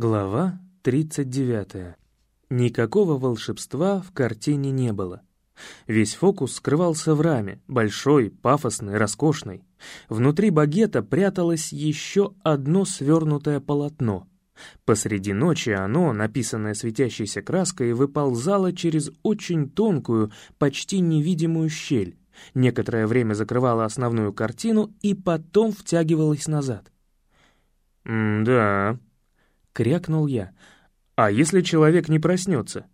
Глава 39. Никакого волшебства в картине не было. Весь фокус скрывался в раме, большой, пафосной, роскошной. Внутри багета пряталось еще одно свернутое полотно. Посреди ночи оно, написанное светящейся краской, выползало через очень тонкую, почти невидимую щель, некоторое время закрывало основную картину и потом втягивалось назад. «Да», крякнул я. «А если человек не проснется?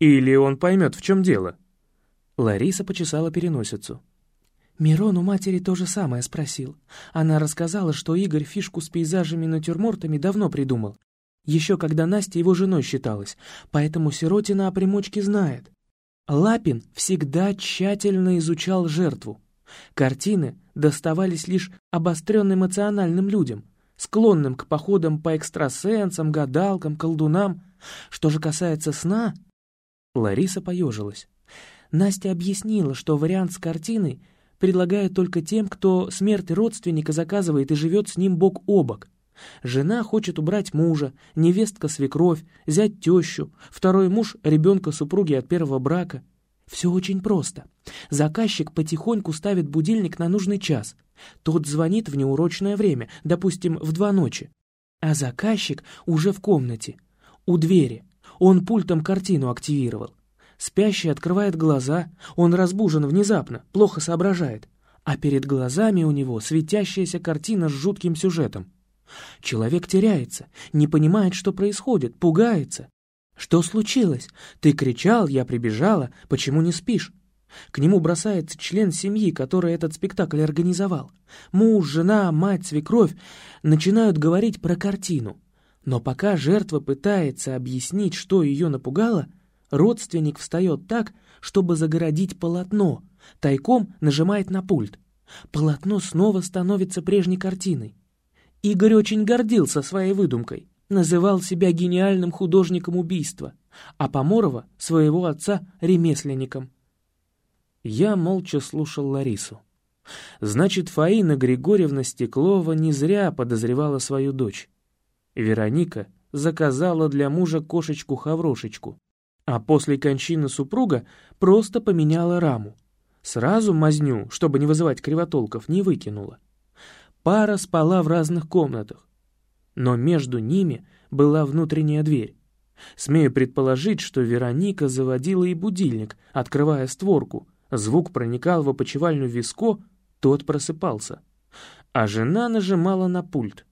Или он поймет, в чем дело?» Лариса почесала переносицу. Мирон у матери то же самое спросил. Она рассказала, что Игорь фишку с пейзажами натюрмортами давно придумал. Еще когда Настя его женой считалась, поэтому Сиротина о примочке знает. Лапин всегда тщательно изучал жертву. Картины доставались лишь обостренно эмоциональным людям, склонным к походам по экстрасенсам, гадалкам, колдунам. Что же касается сна... Лариса поежилась. Настя объяснила, что вариант с картиной предлагают только тем, кто смерть родственника заказывает и живет с ним бок о бок. Жена хочет убрать мужа, невестка свекровь, зять тещу, второй муж ребенка супруги от первого брака. Все очень просто. Заказчик потихоньку ставит будильник на нужный час. Тот звонит в неурочное время, допустим, в два ночи. А заказчик уже в комнате, у двери. Он пультом картину активировал. Спящий открывает глаза, он разбужен внезапно, плохо соображает. А перед глазами у него светящаяся картина с жутким сюжетом. Человек теряется, не понимает, что происходит, пугается, «Что случилось? Ты кричал, я прибежала, почему не спишь?» К нему бросается член семьи, который этот спектакль организовал. Муж, жена, мать, свекровь начинают говорить про картину. Но пока жертва пытается объяснить, что ее напугало, родственник встает так, чтобы загородить полотно, тайком нажимает на пульт. Полотно снова становится прежней картиной. Игорь очень гордился своей выдумкой называл себя гениальным художником убийства, а Поморова — своего отца ремесленником. Я молча слушал Ларису. Значит, Фаина Григорьевна Стеклова не зря подозревала свою дочь. Вероника заказала для мужа кошечку-хаврошечку, а после кончины супруга просто поменяла раму. Сразу мазню, чтобы не вызывать кривотолков, не выкинула. Пара спала в разных комнатах, но между ними была внутренняя дверь. Смею предположить, что Вероника заводила и будильник, открывая створку. Звук проникал в опочивальню Виско, тот просыпался. А жена нажимала на пульт.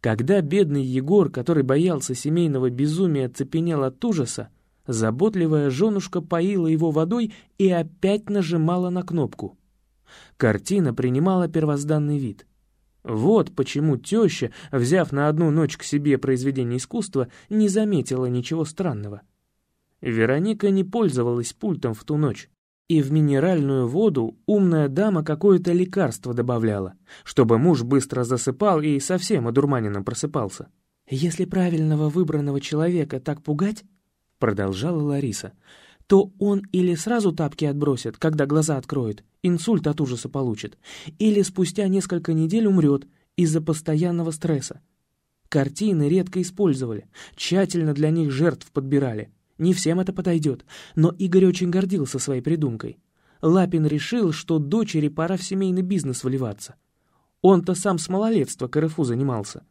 Когда бедный Егор, который боялся семейного безумия, цепенел от ужаса, заботливая женушка поила его водой и опять нажимала на кнопку. Картина принимала первозданный вид — вот почему теща, взяв на одну ночь к себе произведение искусства, не заметила ничего странного. Вероника не пользовалась пультом в ту ночь, и в минеральную воду умная дама какое-то лекарство добавляла, чтобы муж быстро засыпал и совсем одурманенным просыпался. «Если правильного выбранного человека так пугать, — продолжала Лариса, — то он или сразу тапки отбросит, когда глаза откроет, инсульт от ужаса получит, или спустя несколько недель умрет из-за постоянного стресса. Картины редко использовали, тщательно для них жертв подбирали. Не всем это подойдет, но Игорь очень гордился своей придумкой. Лапин решил, что дочери пора в семейный бизнес вливаться. Он-то сам с малолетства КРФУ занимался.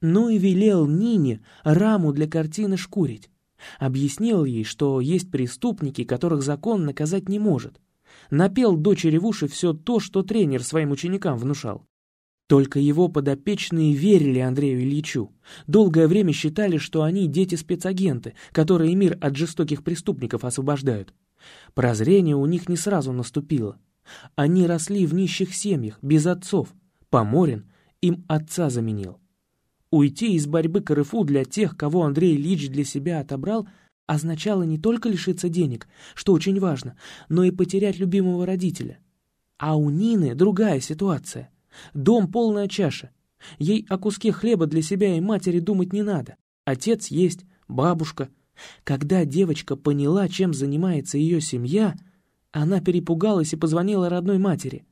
Ну и велел Нине раму для картины шкурить. Объяснил ей, что есть преступники, которых закон наказать не может. Напел дочери в уши все то, что тренер своим ученикам внушал. Только его подопечные верили Андрею Ильичу. Долгое время считали, что они дети-спецагенты, которые мир от жестоких преступников освобождают. Прозрение у них не сразу наступило. Они росли в нищих семьях, без отцов. Поморин им отца заменил. Уйти из борьбы КРФУ для тех, кого Андрей Ильич для себя отобрал, означало не только лишиться денег, что очень важно, но и потерять любимого родителя. А у Нины другая ситуация. Дом полная чаша. Ей о куске хлеба для себя и матери думать не надо. Отец есть, бабушка. Когда девочка поняла, чем занимается ее семья, она перепугалась и позвонила родной матери.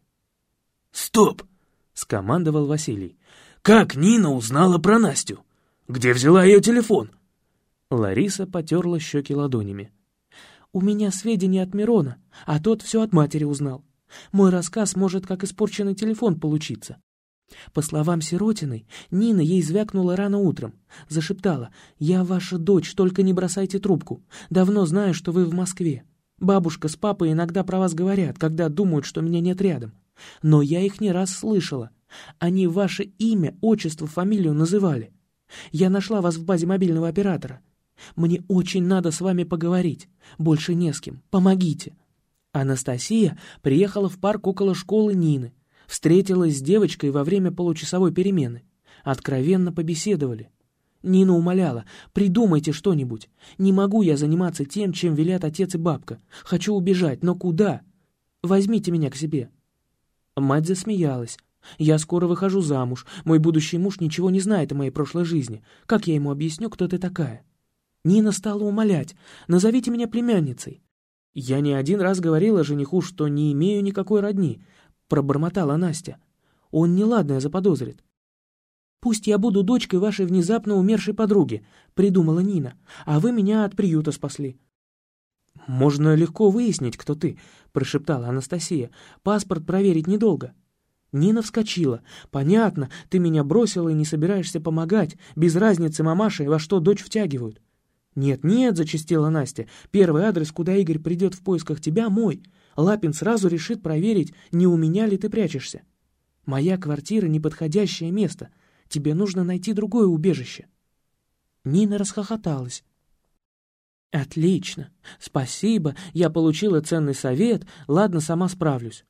«Стоп!» — скомандовал Василий. Как Нина узнала про Настю? Где взяла ее телефон?» Лариса потерла щеки ладонями. «У меня сведения от Мирона, а тот все от матери узнал. Мой рассказ может как испорченный телефон получиться. По словам Сиротиной, Нина ей звякнула рано утром. Зашептала «Я ваша дочь, только не бросайте трубку. Давно знаю, что вы в Москве. Бабушка с папой иногда про вас говорят, когда думают, что меня нет рядом. Но я их не раз слышала. Они ваше имя, отчество, фамилию называли. Я нашла вас в базе мобильного оператора. Мне очень надо с вами поговорить. Больше не с кем. Помогите». Анастасия приехала в парк около школы Нины. Встретилась с девочкой во время получасовой перемены. Откровенно побеседовали. Нина умоляла, придумайте что-нибудь. Не могу я заниматься тем, чем велят отец и бабка. Хочу убежать, но куда? Возьмите меня к себе. Мать засмеялась. Я скоро выхожу замуж. Мой будущий муж ничего не знает о моей прошлой жизни. Как я ему объясню, кто ты такая? Нина стала умолять. Назовите меня племянницей. Я не один раз говорила жениху, что не имею никакой родни. — пробормотала Настя. «Он неладное заподозрит». «Пусть я буду дочкой вашей внезапно умершей подруги», — придумала Нина, «а вы меня от приюта спасли». «Можно легко выяснить, кто ты», — прошептала Анастасия. «Паспорт проверить недолго». Нина вскочила. «Понятно, ты меня бросила и не собираешься помогать. Без разницы, мамаша, во что дочь втягивают». «Нет, нет», — зачастила Настя. «Первый адрес, куда Игорь придет в поисках тебя, мой. Лапин сразу решит проверить, не у меня ли ты прячешься. Моя квартира — неподходящее место. Тебе нужно найти другое убежище». Нина расхохоталась. «Отлично. Спасибо. Я получила ценный совет. Ладно, сама справлюсь».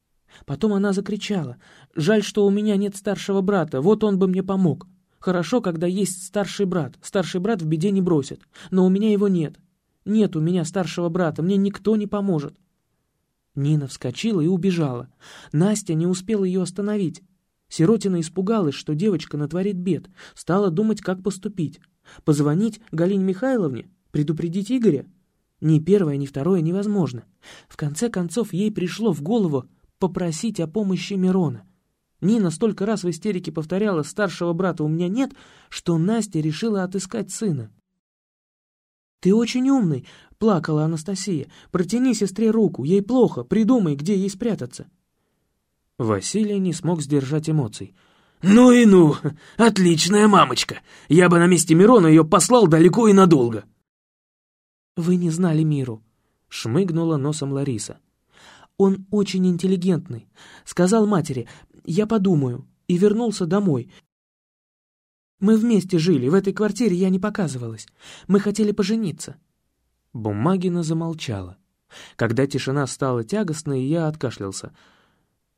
Потом она закричала. «Жаль, что у меня нет старшего брата. Вот он бы мне помог. Хорошо, когда есть старший брат. Старший брат в беде не бросит. Но у меня его нет. Нет у меня старшего брата. Мне никто не поможет. Нина вскочила и убежала. Настя не успела ее остановить. Сиротина испугалась, что девочка натворит бед, стала думать, как поступить. Позвонить Галине Михайловне? Предупредить Игоря? Ни первое, ни второе невозможно. В конце концов, ей пришло в голову попросить о помощи Мирона. Нина столько раз в истерике повторяла «старшего брата у меня нет», что Настя решила отыскать сына. «Ты очень умный», — плакала Анастасия. «Протяни сестре руку, ей плохо, придумай, где ей спрятаться». Василий не смог сдержать эмоций. «Ну и ну! Отличная мамочка! Я бы на месте Мирона ее послал далеко и надолго!» «Вы не знали миру», — шмыгнула носом Лариса. «Он очень интеллигентный. Сказал матери, я подумаю, и вернулся домой, мы вместе жили, в этой квартире я не показывалась. Мы хотели пожениться». Бумагина замолчала. Когда тишина стала тягостной, я откашлялся.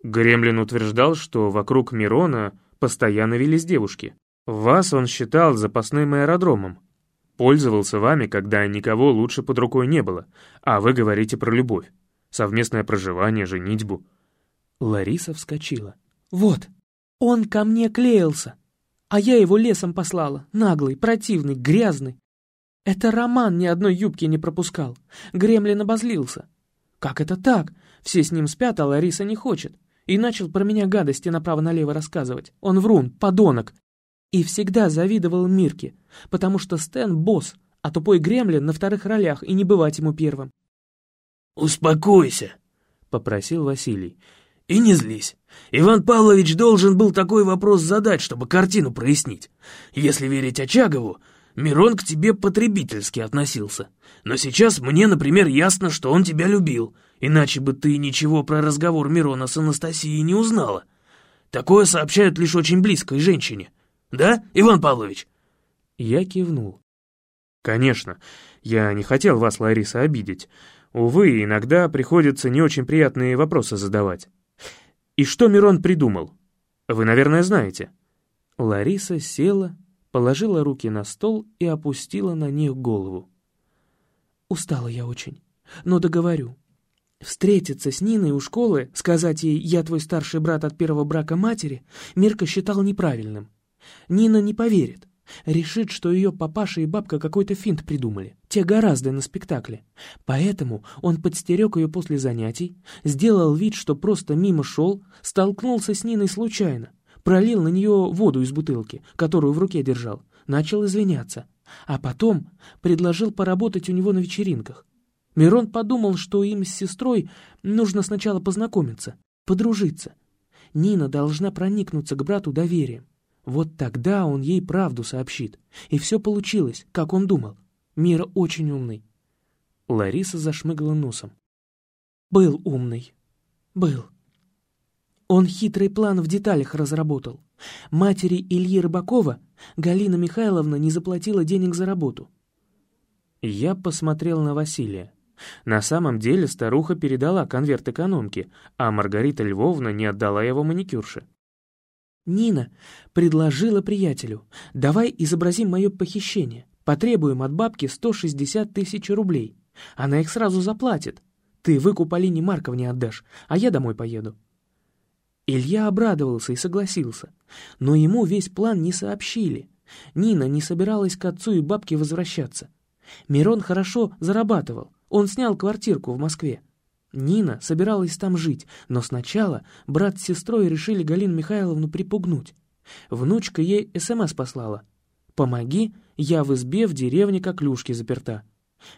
Гремлин утверждал, что вокруг Мирона постоянно велись девушки. Вас он считал запасным аэродромом. Пользовался вами, когда никого лучше под рукой не было. А вы говорите про любовь. Совместное проживание, женитьбу. Лариса вскочила. «Вот, он ко мне клеился. А я его лесом послала, наглый, противный, грязный. Это Роман ни одной юбки не пропускал. Гремлин обозлился. Как это так? Все с ним спят, а Лариса не хочет. И начал про меня гадости направо-налево рассказывать. Он врун, подонок. И всегда завидовал Мирке, потому что Стэн — босс, а тупой Гремлин на вторых ролях, и не бывать ему первым. «Успокойся», — попросил Василий. И не злись. Иван Павлович должен был такой вопрос задать, чтобы картину прояснить. Если верить Очагову, Мирон к тебе потребительски относился. Но сейчас мне, например, ясно, что он тебя любил, иначе бы ты ничего про разговор Мирона с Анастасией не узнала. Такое сообщают лишь очень близкой женщине. Да, Иван Павлович?» Я кивнул. «Конечно. Я не хотел вас, Лариса, обидеть. Увы, иногда приходится не очень приятные вопросы задавать. И что Мирон придумал? Вы, наверное, знаете». Лариса села, положила руки на стол и опустила на них голову. «Устала я очень, но договорю. Встретиться с Ниной у школы, сказать ей «я твой старший брат от первого брака матери» Мирка считал неправильным. Нина не поверит. Решит, что ее папаша и бабка какой-то финт придумали. Те гораздо на спектакле. Поэтому он подстерег ее после занятий, сделал вид, что просто мимо шел, столкнулся с Ниной случайно, пролил на нее воду из бутылки, которую в руке держал, начал извиняться, а потом предложил поработать у него на вечеринках. Мирон подумал, что им с сестрой нужно сначала познакомиться, подружиться. Нина должна проникнуться к брату доверием. Вот тогда он ей правду сообщит. И все получилось, как он думал. Мира очень умный. Лариса зашмыгала носом. Был умный. Был. Он хитрый план в деталях разработал. Матери Ильи Рыбакова Галина Михайловна не заплатила денег за работу. Я посмотрел на Василия. На самом деле старуха передала конверт экономки, а Маргарита Львовна не отдала его маникюрше. Нина предложила приятелю, давай изобразим мое похищение, потребуем от бабки 160 тысяч рублей. Она их сразу заплатит. Ты выкуп Алине Марковне отдашь, а я домой поеду. Илья обрадовался и согласился, но ему весь план не сообщили. Нина не собиралась к отцу и бабке возвращаться. Мирон хорошо зарабатывал, он снял квартирку в Москве. Нина собиралась там жить, но сначала брат с сестрой решили Галину Михайловну припугнуть. Внучка ей СМС послала. «Помоги, я в избе в деревне коклюшки заперта».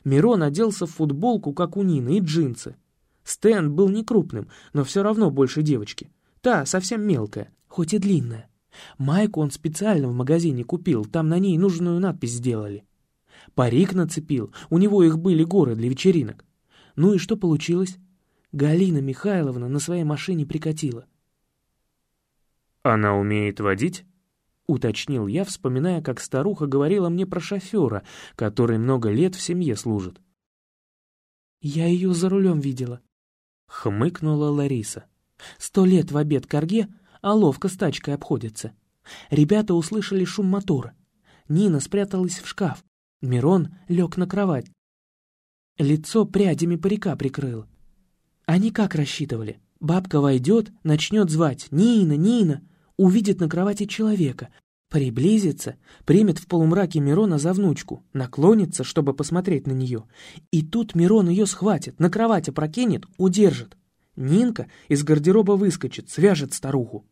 Мирон оделся в футболку, как у Нины, и джинсы. Стэн был не крупным, но все равно больше девочки. Та совсем мелкая, хоть и длинная. Майку он специально в магазине купил, там на ней нужную надпись сделали. Парик нацепил, у него их были горы для вечеринок. Ну и что получилось? Галина Михайловна на своей машине прикатила. «Она умеет водить?» — уточнил я, вспоминая, как старуха говорила мне про шофера, который много лет в семье служит. «Я ее за рулем видела», — хмыкнула Лариса. «Сто лет в обед корге, а ловко с тачкой обходится. Ребята услышали шум мотора. Нина спряталась в шкаф, Мирон лег на кровать. Лицо прядями парика прикрыл. Они как рассчитывали? Бабка войдет, начнет звать «Нина, Нина!» Увидит на кровати человека, приблизится, примет в полумраке Мирона за внучку, наклонится, чтобы посмотреть на нее. И тут Мирон ее схватит, на кровать опрокинет, удержит. Нинка из гардероба выскочит, свяжет старуху.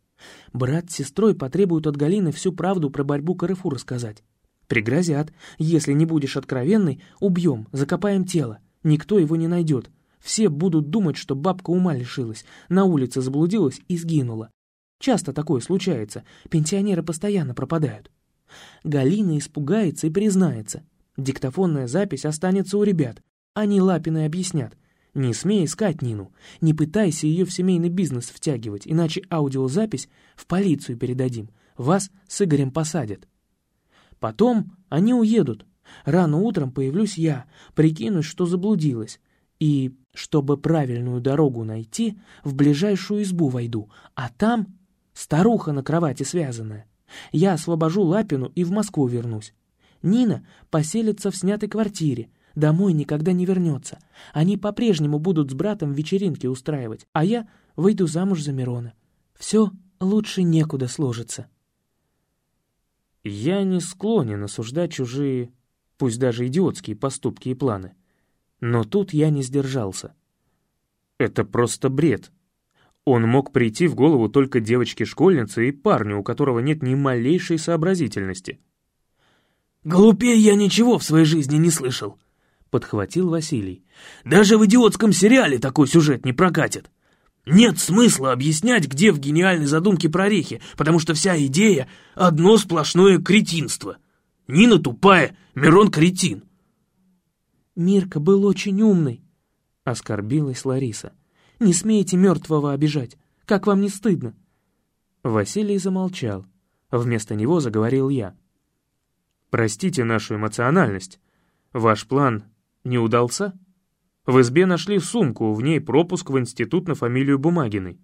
Брат с сестрой потребуют от Галины всю правду про борьбу Карефу рассказать. Пригрозят. Если не будешь откровенной, убьем, закопаем тело. Никто его не найдет. Все будут думать, что бабка ума лишилась, на улице заблудилась и сгинула. Часто такое случается, пенсионеры постоянно пропадают. Галина испугается и признается. Диктофонная запись останется у ребят. Они Лапины объяснят. Не смей искать Нину, не пытайся ее в семейный бизнес втягивать, иначе аудиозапись в полицию передадим. Вас с Игорем посадят. Потом они уедут. Рано утром появлюсь я, прикинусь, что заблудилась. И, чтобы правильную дорогу найти, в ближайшую избу войду, а там старуха на кровати связанная. Я освобожу Лапину и в Москву вернусь. Нина поселится в снятой квартире, домой никогда не вернется. Они по-прежнему будут с братом вечеринки устраивать, а я выйду замуж за Мирона. Все лучше некуда сложится. Я не склонен осуждать чужие, пусть даже идиотские поступки и планы. Но тут я не сдержался. Это просто бред. Он мог прийти в голову только девочке-школьнице и парню, у которого нет ни малейшей сообразительности. «Глупее я ничего в своей жизни не слышал», — подхватил Василий. «Даже в идиотском сериале такой сюжет не прокатит. Нет смысла объяснять, где в гениальной задумке прорехи, потому что вся идея — одно сплошное кретинство. Нина тупая, Мирон кретин. «Мирка был очень умный», — оскорбилась Лариса. «Не смейте мертвого обижать. Как вам не стыдно?» Василий замолчал. Вместо него заговорил я. «Простите нашу эмоциональность. Ваш план не удался?» В избе нашли сумку, в ней пропуск в институт на фамилию Бумагиной.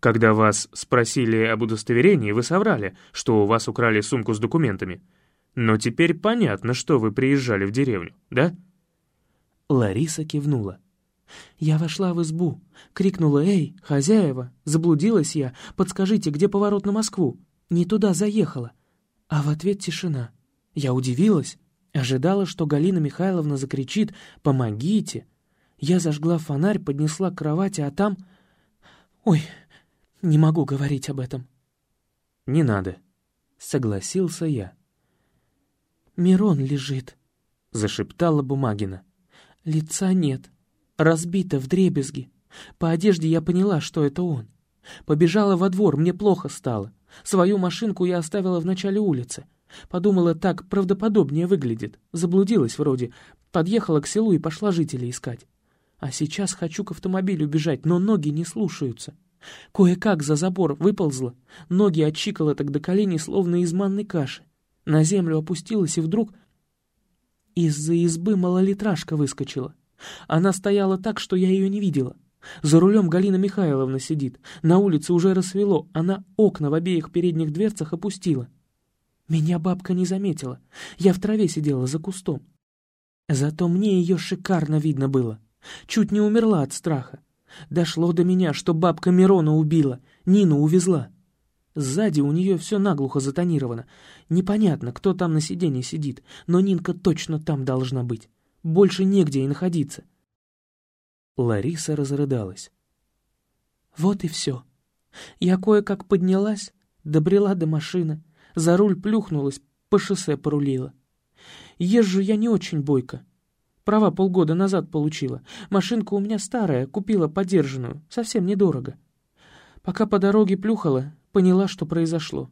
Когда вас спросили об удостоверении, вы соврали, что у вас украли сумку с документами. Но теперь понятно, что вы приезжали в деревню, да?» Лариса кивнула. «Я вошла в избу, крикнула «Эй, хозяева, заблудилась я, подскажите, где поворот на Москву?» Не туда заехала. А в ответ тишина. Я удивилась, ожидала, что Галина Михайловна закричит «Помогите!» Я зажгла фонарь, поднесла к кровати, а там... Ой, не могу говорить об этом. Не надо, согласился я. «Мирон лежит», — зашептала Бумагина. «Лица нет. Разбито в дребезги. По одежде я поняла, что это он. Побежала во двор, мне плохо стало. Свою машинку я оставила в начале улицы. Подумала, так правдоподобнее выглядит. Заблудилась вроде. Подъехала к селу и пошла жителей искать. А сейчас хочу к автомобилю бежать, но ноги не слушаются. Кое-как за забор выползла, ноги от щиколоток до коленей, словно из манной каши. На землю опустилась и вдруг... Из-за избы малолитражка выскочила. Она стояла так, что я ее не видела. За рулем Галина Михайловна сидит. На улице уже рассвело. Она окна в обеих передних дверцах опустила. Меня бабка не заметила. Я в траве сидела за кустом. Зато мне ее шикарно видно было. Чуть не умерла от страха. Дошло до меня, что бабка Мирона убила, Нину увезла. Сзади у нее все наглухо затонировано. Непонятно, кто там на сиденье сидит, но Нинка точно там должна быть. Больше негде и находиться. Лариса разрыдалась. Вот и все. Я кое-как поднялась, добрела до машины, за руль плюхнулась, по шоссе порулила. Езжу я не очень бойко. Права полгода назад получила. Машинка у меня старая, купила подержанную, совсем недорого. Пока по дороге плюхала, поняла, что произошло.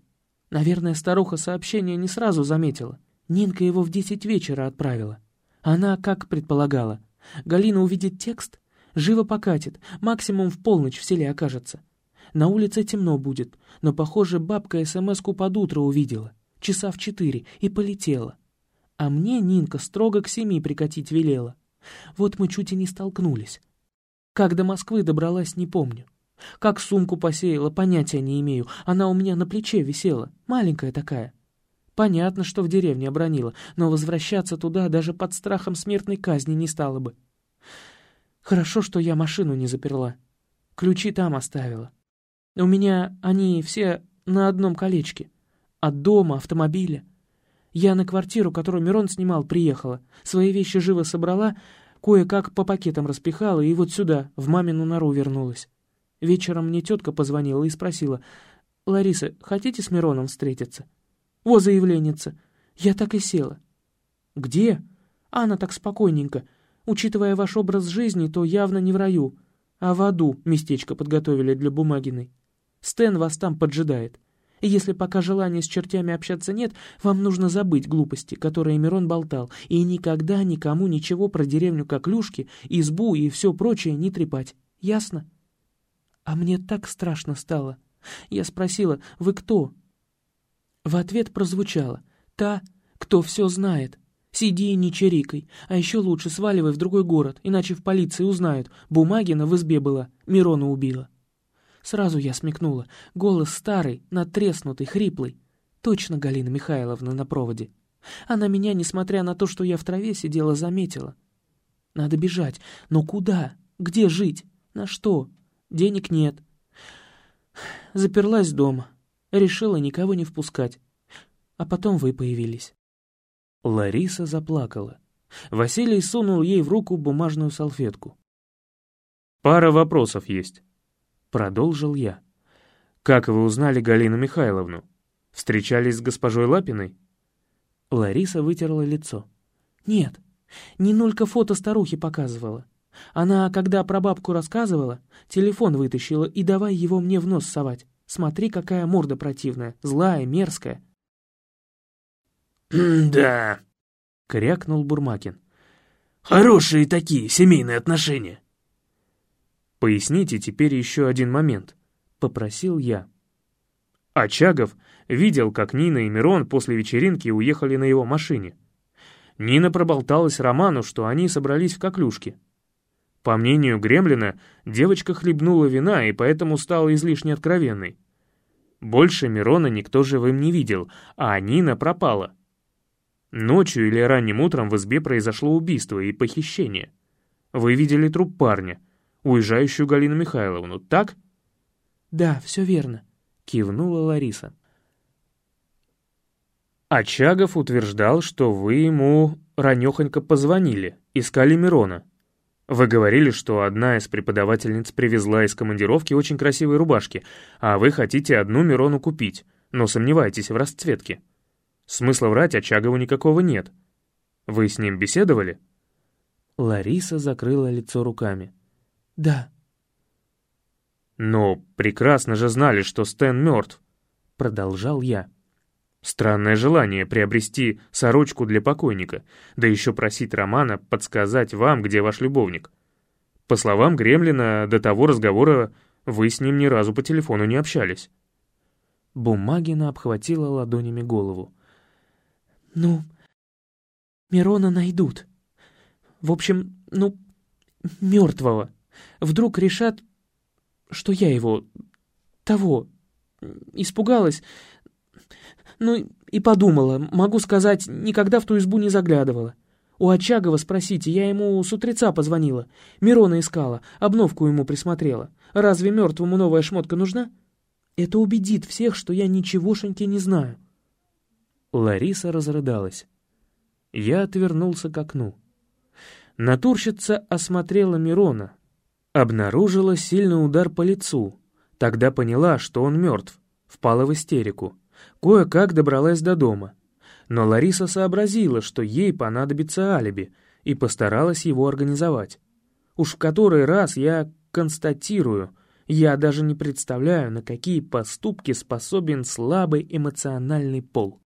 Наверное, старуха сообщение не сразу заметила. Нинка его в десять вечера отправила. Она, как предполагала, Галина увидит текст, живо покатит, максимум в полночь в селе окажется. На улице темно будет, но, похоже, бабка СМС-ку под утро увидела, часа в четыре, и полетела. А мне Нинка строго к семи прикатить велела. Вот мы чуть и не столкнулись. Как до Москвы добралась, не помню. Как сумку посеяла, понятия не имею. Она у меня на плече висела, маленькая такая. Понятно, что в деревне обронила, но возвращаться туда даже под страхом смертной казни не стала бы. Хорошо, что я машину не заперла. Ключи там оставила. У меня они все на одном колечке. От дома, автомобиля. Я на квартиру, которую Мирон снимал, приехала. Свои вещи живо собрала, кое-как по пакетам распихала и вот сюда, в мамину нору вернулась. Вечером мне тетка позвонила и спросила, «Лариса, хотите с Мироном встретиться?» «Во, заявленница!» Я так и села. «Где?» а Она так спокойненько. Учитывая ваш образ жизни, то явно не в раю, а в аду местечко подготовили для Бумагиной. Стэн вас там поджидает. И если пока желания с чертями общаться нет, вам нужно забыть глупости, которые Мирон болтал, и никогда никому ничего про деревню Коклюшки, избу и все прочее не трепать. Ясно? А мне так страшно стало. Я спросила, вы кто? В ответ прозвучало, та, кто все знает. Сиди и не чирикай, а еще лучше сваливай в другой город, иначе в полиции узнают, Бумагина в избе была, Мирона убила. Сразу я смекнула. Голос старый, натреснутый, хриплый. Точно Галина Михайловна на проводе. Она меня, несмотря на то, что я в траве сидела, заметила. Надо бежать. Но куда? Где жить? На что? Денег нет. Заперлась дома. Решила никого не впускать. А потом вы появились. Лариса заплакала. Василий сунул ей в руку бумажную салфетку. «Пара вопросов есть. Продолжил я. «Как вы узнали Галину Михайловну? Встречались с госпожой Лапиной?» Лариса вытерла лицо. «Нет, не нулька фото старухи показывала. Она, когда про бабку рассказывала, телефон вытащила и давай его мне в нос совать. Смотри, какая морда противная, злая, мерзкая». «Да», — крякнул Бурмакин. «Хорошие такие семейные отношения». «Поясните теперь еще один момент», — попросил я. Очагов видел, как Нина и Мирон после вечеринки уехали на его машине. Нина проболталась Роману, что они собрались в коклюшке. По мнению Гремлина, девочка хлебнула вина и поэтому стала излишне откровенной. Больше Мирона никто живым не видел, а Нина пропала. Ночью или ранним утром в избе произошло убийство и похищение. Вы видели труп парня — уезжающую Галину Михайловну, так?» «Да, все верно», — кивнула Лариса. Очагов утверждал, что вы ему ранехонько позвонили, искали Мирона. Вы говорили, что одна из преподавательниц привезла из командировки очень красивые рубашки, а вы хотите одну Мирону купить, но сомневаетесь в расцветке. Смысла врать Очагову никакого нет. Вы с ним беседовали?» Лариса закрыла лицо руками. «Да». «Но прекрасно же знали, что Стэн мертв», — продолжал я. Странное желание приобрести сорочку для покойника, да еще просить Романа подсказать вам, где ваш любовник. По словам Гремлина, до того разговора вы с ним ни разу по телефону не общались. Бумагина обхватила ладонями голову. «Ну, Мирона найдут. В общем, ну, мертвого. Вдруг решат, что я его... того... испугалась. Ну, и подумала, могу сказать, никогда в ту избу не заглядывала. У Очагова спросите, я ему с утреца позвонила. Мирона искала, обновку ему присмотрела. Разве мертвому новая шмотка нужна? Это убедит всех, что я ничегошеньки не знаю. Лариса разрыдалась. Я отвернулся к окну. Натурщица осмотрела Мирона. Обнаружила сильный удар по лицу. Тогда поняла, что он мертв. Впала в истерику. Кое-как добралась до дома. Но Лариса сообразила, что ей понадобится алиби, и постаралась его организовать. Уж в который раз я констатирую, я даже не представляю, на какие поступки способен слабый эмоциональный пол.